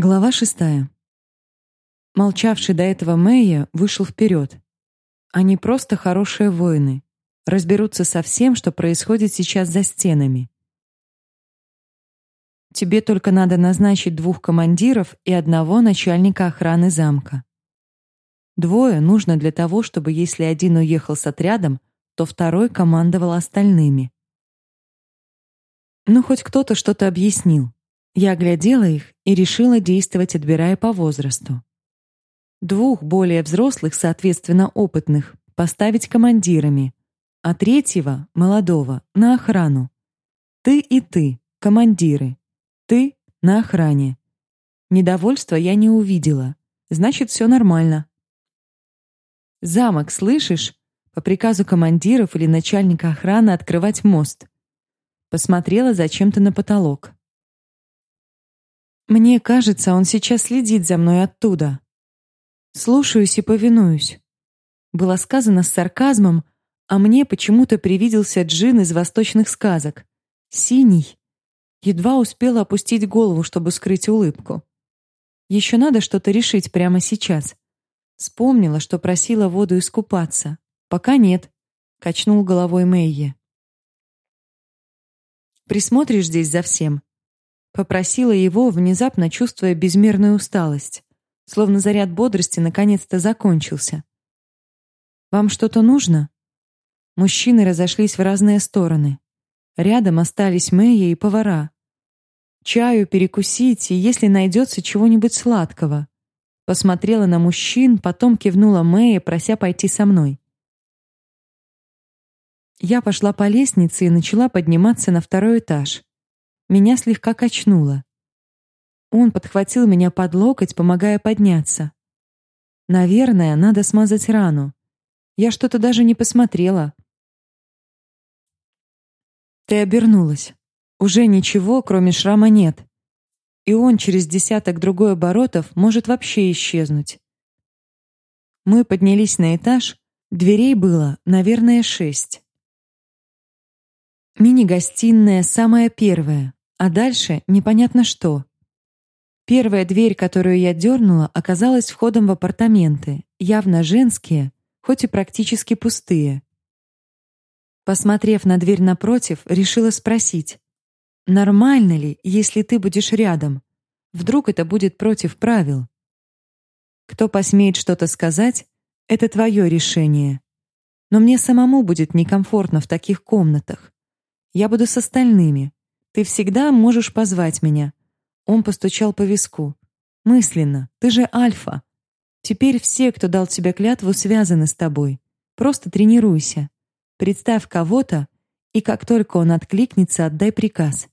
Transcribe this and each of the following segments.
Глава шестая. Молчавший до этого Мэйя вышел вперед. Они просто хорошие воины. Разберутся со всем, что происходит сейчас за стенами. Тебе только надо назначить двух командиров и одного начальника охраны замка. Двое нужно для того, чтобы если один уехал с отрядом, то второй командовал остальными. Ну, хоть кто-то что-то объяснил. Я оглядела их и решила действовать, отбирая по возрасту. Двух более взрослых, соответственно, опытных, поставить командирами, а третьего, молодого, на охрану. Ты и ты, командиры. Ты на охране. Недовольства я не увидела. Значит, все нормально. Замок, слышишь? По приказу командиров или начальника охраны открывать мост. Посмотрела зачем-то на потолок. Мне кажется, он сейчас следит за мной оттуда. Слушаюсь и повинуюсь. Было сказано с сарказмом, а мне почему-то привиделся джин из восточных сказок. Синий. Едва успела опустить голову, чтобы скрыть улыбку. Еще надо что-то решить прямо сейчас. Вспомнила, что просила воду искупаться. Пока нет, качнул головой Мэйе. Присмотришь здесь за всем, Попросила его, внезапно чувствуя безмерную усталость, словно заряд бодрости наконец-то закончился. «Вам что-то нужно?» Мужчины разошлись в разные стороны. Рядом остались Мэйя и повара. «Чаю перекусить, и если найдется чего-нибудь сладкого». Посмотрела на мужчин, потом кивнула Мэйя, прося пойти со мной. Я пошла по лестнице и начала подниматься на второй этаж. Меня слегка качнуло. Он подхватил меня под локоть, помогая подняться. Наверное, надо смазать рану. Я что-то даже не посмотрела. Ты обернулась. Уже ничего, кроме шрама, нет. И он через десяток другой оборотов может вообще исчезнуть. Мы поднялись на этаж, дверей было, наверное, шесть. Мини-гостиная самая первая, а дальше непонятно что. Первая дверь, которую я дернула, оказалась входом в апартаменты, явно женские, хоть и практически пустые. Посмотрев на дверь напротив, решила спросить: "Нормально ли, если ты будешь рядом? Вдруг это будет против правил?" Кто посмеет что-то сказать, это твое решение. Но мне самому будет некомфортно в таких комнатах. Я буду с остальными. Ты всегда можешь позвать меня. Он постучал по виску. Мысленно. Ты же альфа. Теперь все, кто дал тебе клятву, связаны с тобой. Просто тренируйся. Представь кого-то, и как только он откликнется, отдай приказ.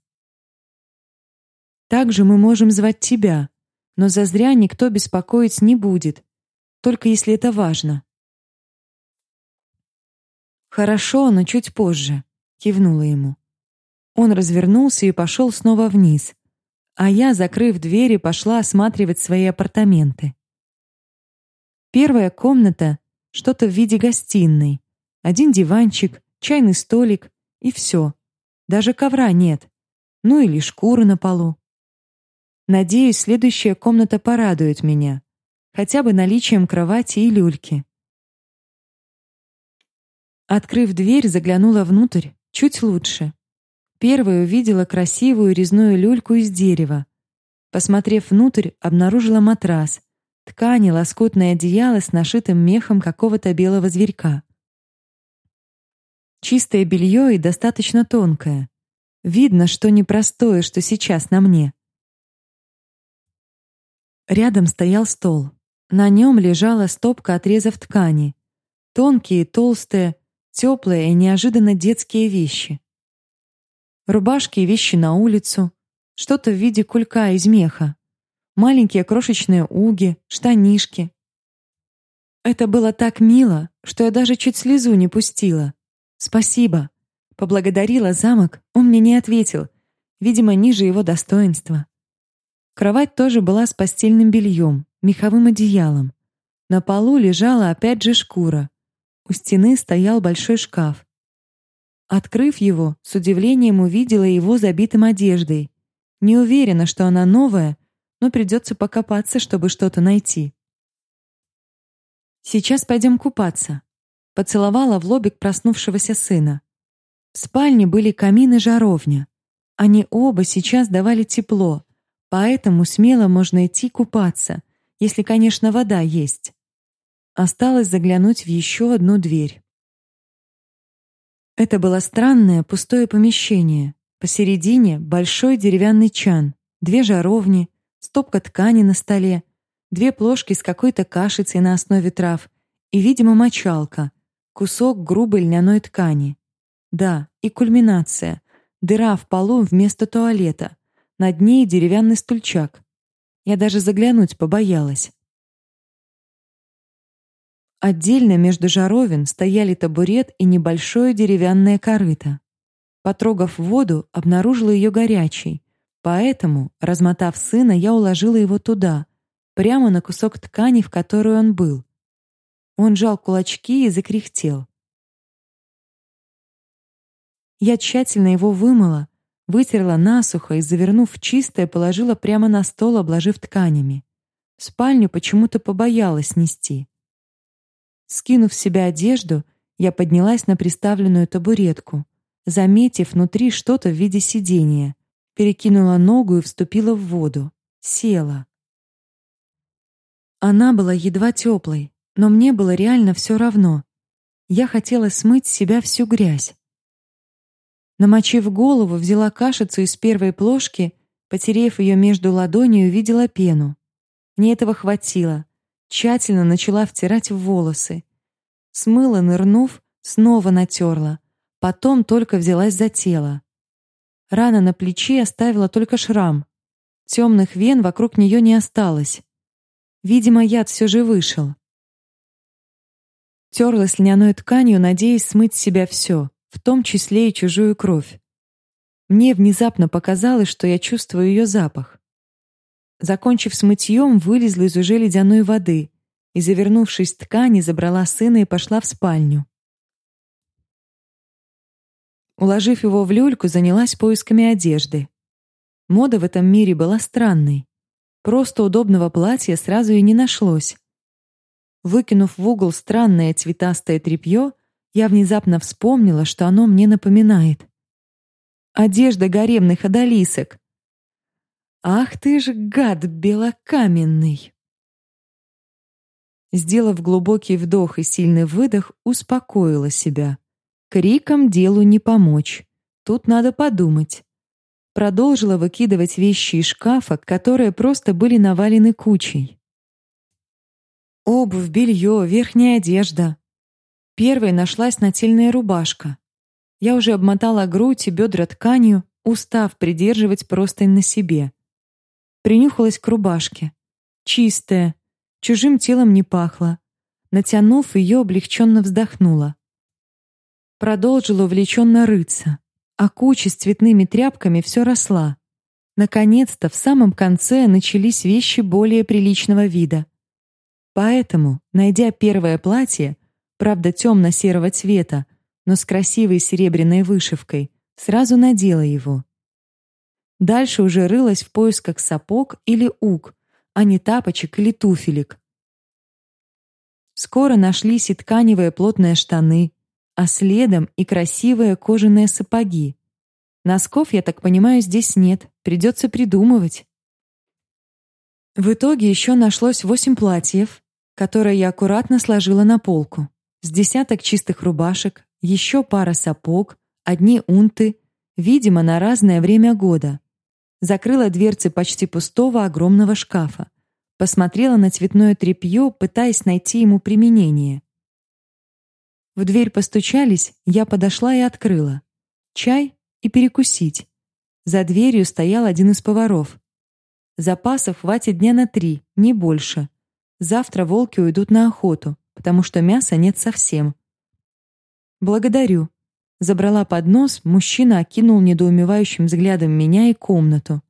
Также мы можем звать тебя, но зазря никто беспокоить не будет, только если это важно. Хорошо, но чуть позже, кивнула ему. Он развернулся и пошел снова вниз, а я, закрыв двери, пошла осматривать свои апартаменты. Первая комната — что-то в виде гостиной. Один диванчик, чайный столик и все. Даже ковра нет. Ну или шкуры на полу. Надеюсь, следующая комната порадует меня. Хотя бы наличием кровати и люльки. Открыв дверь, заглянула внутрь, чуть лучше. Первой увидела красивую резную люльку из дерева. Посмотрев внутрь, обнаружила матрас, ткани, лоскутное одеяло с нашитым мехом какого-то белого зверька. Чистое белье и достаточно тонкое. Видно, что непростое, что сейчас на мне. Рядом стоял стол. На нем лежала стопка отрезов ткани. Тонкие, толстые, теплые и неожиданно детские вещи. Рубашки и вещи на улицу, что-то в виде кулька из меха, маленькие крошечные уги, штанишки. Это было так мило, что я даже чуть слезу не пустила. Спасибо. Поблагодарила замок, он мне не ответил, видимо, ниже его достоинства. Кровать тоже была с постельным бельем, меховым одеялом. На полу лежала опять же шкура. У стены стоял большой шкаф. Открыв его, с удивлением увидела его забитым одеждой. Не уверена, что она новая, но придется покопаться, чтобы что-то найти. Сейчас пойдем купаться. Поцеловала в лобик проснувшегося сына. В спальне были камин и жаровня. Они оба сейчас давали тепло, поэтому смело можно идти купаться, если, конечно, вода есть. Осталось заглянуть в еще одну дверь. Это было странное пустое помещение. Посередине большой деревянный чан, две жаровни, стопка ткани на столе, две плошки с какой-то кашицей на основе трав и, видимо, мочалка, кусок грубой льняной ткани. Да, и кульминация. Дыра в полу вместо туалета. Над ней деревянный стульчак. Я даже заглянуть побоялась. Отдельно между жаровин стояли табурет и небольшое деревянное корыто. Потрогав воду, обнаружила ее горячей, поэтому, размотав сына, я уложила его туда, прямо на кусок ткани, в которой он был. Он жал кулачки и закряхтел. Я тщательно его вымыла, вытерла насухо и, завернув в чистое, положила прямо на стол, обложив тканями. Спальню почему-то побоялась нести. Скинув с себя одежду, я поднялась на приставленную табуретку, заметив внутри что-то в виде сидения, перекинула ногу и вступила в воду. Села. Она была едва теплой, но мне было реально все равно. Я хотела смыть с себя всю грязь. Намочив голову, взяла кашицу из первой плошки, потерев ее между ладонью, увидела пену. Мне этого хватило. Тщательно начала втирать в волосы. Смыла, нырнув, снова натерла. Потом только взялась за тело. Рана на плече оставила только шрам. Темных вен вокруг нее не осталось. Видимо, яд все же вышел. Терлась льняной тканью, надеясь смыть с себя все, в том числе и чужую кровь. Мне внезапно показалось, что я чувствую ее запах. Закончив с мытьем, вылезла из уже ледяной воды и, завернувшись в ткани, забрала сына и пошла в спальню. Уложив его в люльку, занялась поисками одежды. Мода в этом мире была странной. Просто удобного платья сразу и не нашлось. Выкинув в угол странное цветастое тряпье, я внезапно вспомнила, что оно мне напоминает. Одежда гаремных одолисок. Ах ты ж гад белокаменный! Сделав глубокий вдох и сильный выдох, успокоила себя. Криком делу не помочь. Тут надо подумать. Продолжила выкидывать вещи из шкафа, которые просто были навалены кучей. Обувь, белье, верхняя одежда. Первой нашлась нательная рубашка. Я уже обмотала грудь и бедра тканью, устав придерживать простынь на себе. Принюхалась к рубашке. Чистая, чужим телом не пахло. Натянув ее, облегченно вздохнула. Продолжила увлеченно рыться, а куча с цветными тряпками все росла. Наконец-то в самом конце начались вещи более приличного вида. Поэтому, найдя первое платье, правда темно-серого цвета, но с красивой серебряной вышивкой, сразу надела его. Дальше уже рылась в поисках сапог или уг, а не тапочек или туфелек. Скоро нашлись и тканевые плотные штаны, а следом и красивые кожаные сапоги. Носков, я так понимаю, здесь нет, придется придумывать. В итоге еще нашлось восемь платьев, которые я аккуратно сложила на полку. С десяток чистых рубашек, еще пара сапог, одни унты, видимо, на разное время года закрыла дверцы почти пустого огромного шкафа, посмотрела на цветное тряпье, пытаясь найти ему применение. В дверь постучались, я подошла и открыла. Чай и перекусить. За дверью стоял один из поваров. Запасов хватит дня на три, не больше. Завтра волки уйдут на охоту, потому что мяса нет совсем. Благодарю. Забрала поднос, мужчина окинул недоумевающим взглядом меня и комнату.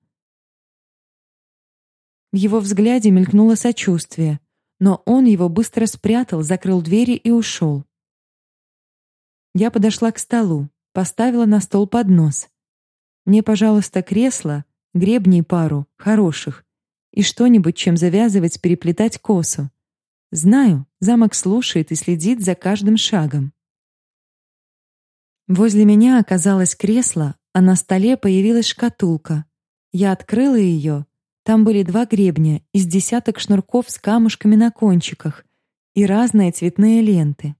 В его взгляде мелькнуло сочувствие, но он его быстро спрятал, закрыл двери и ушел. Я подошла к столу, поставила на стол поднос. Мне, пожалуйста, кресло, гребней пару, хороших, и что-нибудь, чем завязывать, переплетать косу. Знаю, замок слушает и следит за каждым шагом. Возле меня оказалось кресло, а на столе появилась шкатулка. Я открыла ее. Там были два гребня из десяток шнурков с камушками на кончиках и разные цветные ленты.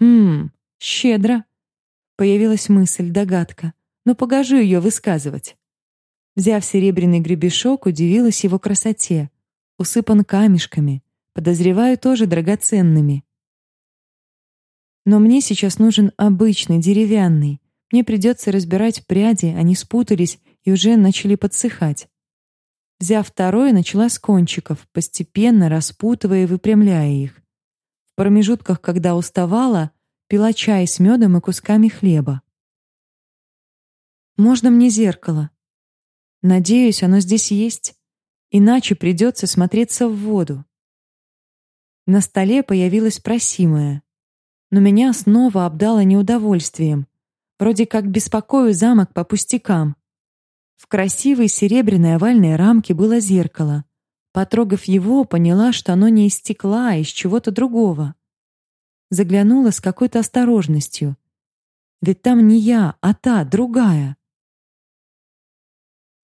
Хм, щедро. Появилась мысль, догадка. Но погожу ее высказывать. Взяв серебряный гребешок, удивилась его красоте. Усыпан камешками, подозреваю, тоже драгоценными. Но мне сейчас нужен обычный, деревянный. Мне придется разбирать пряди, они спутались и уже начали подсыхать. Взяв второй, начала с кончиков, постепенно распутывая и выпрямляя их. В промежутках, когда уставала, пила чай с медом и кусками хлеба. Можно мне зеркало? Надеюсь, оно здесь есть. Иначе придется смотреться в воду. На столе появилась просимая. Но меня снова обдало неудовольствием. Вроде как беспокою замок по пустякам. В красивой серебряной овальной рамке было зеркало. Потрогав его, поняла, что оно не из стекла, а из чего-то другого. Заглянула с какой-то осторожностью. Ведь там не я, а та, другая.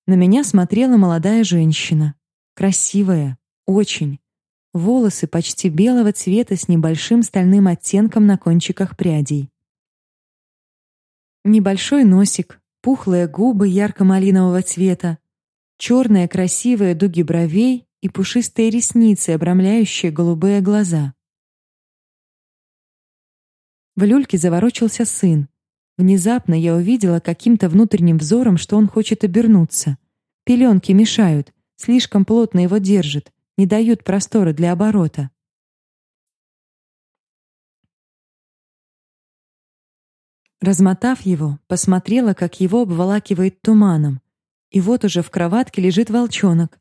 На меня смотрела молодая женщина. Красивая, очень. Волосы почти белого цвета с небольшим стальным оттенком на кончиках прядей. Небольшой носик, пухлые губы ярко-малинового цвета, черные красивые дуги бровей и пушистые ресницы, обрамляющие голубые глаза. В люльке заворочился сын. Внезапно я увидела каким-то внутренним взором, что он хочет обернуться. Пеленки мешают, слишком плотно его держат, не дают простора для оборота. Размотав его, посмотрела, как его обволакивает туманом. И вот уже в кроватке лежит волчонок.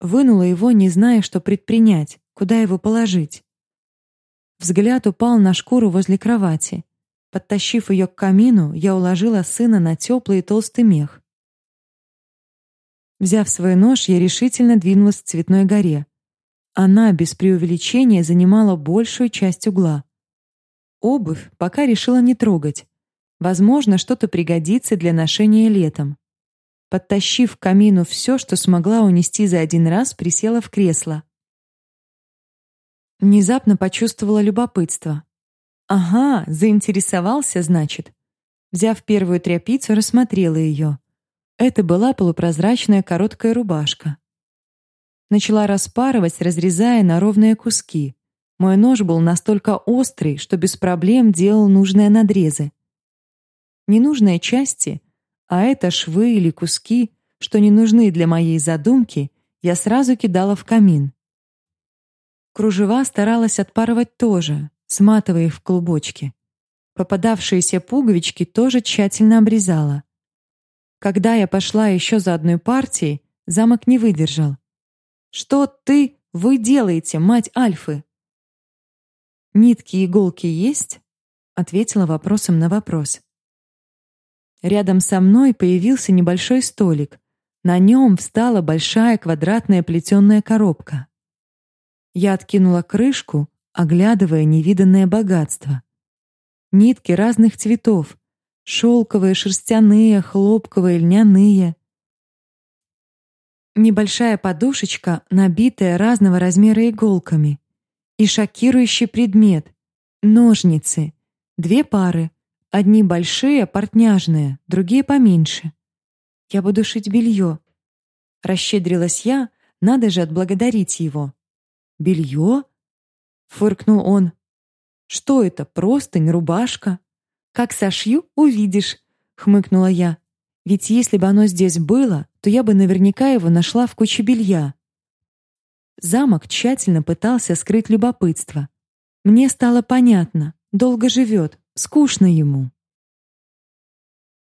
Вынула его, не зная, что предпринять, куда его положить. Взгляд упал на шкуру возле кровати. Подтащив ее к камину, я уложила сына на теплый и толстый мех. Взяв свой нож, я решительно двинулась к Цветной горе. Она без преувеличения занимала большую часть угла. Обувь пока решила не трогать. Возможно, что-то пригодится для ношения летом. Подтащив к камину все, что смогла унести за один раз, присела в кресло. Внезапно почувствовала любопытство. Ага, заинтересовался, значит. Взяв первую тряпицу, рассмотрела ее. Это была полупрозрачная короткая рубашка. Начала распарывать, разрезая на ровные куски. Мой нож был настолько острый, что без проблем делал нужные надрезы. Ненужные части, а это швы или куски, что не нужны для моей задумки, я сразу кидала в камин. Кружева старалась отпарывать тоже, сматывая их в клубочки. Попадавшиеся пуговички тоже тщательно обрезала. Когда я пошла еще за одной партией, замок не выдержал. «Что ты, вы делаете, мать Альфы?» «Нитки и иголки есть?» — ответила вопросом на вопрос. Рядом со мной появился небольшой столик. На нем встала большая квадратная плетеная коробка. Я откинула крышку, оглядывая невиданное богатство. Нитки разных цветов, шелковые, шерстяные, хлопковые, льняные. Небольшая подушечка, набитая разного размера иголками. И шокирующий предмет — ножницы. Две пары. Одни большие, портняжные, другие поменьше. Я буду шить белье. Расщедрилась я, надо же отблагодарить его. «Белье?» — фыркнул он. «Что это, простынь, рубашка?» «Как сошью, увидишь», — хмыкнула я. «Ведь если бы оно здесь было, то я бы наверняка его нашла в куче белья». Замок тщательно пытался скрыть любопытство. Мне стало понятно, долго живет, скучно ему.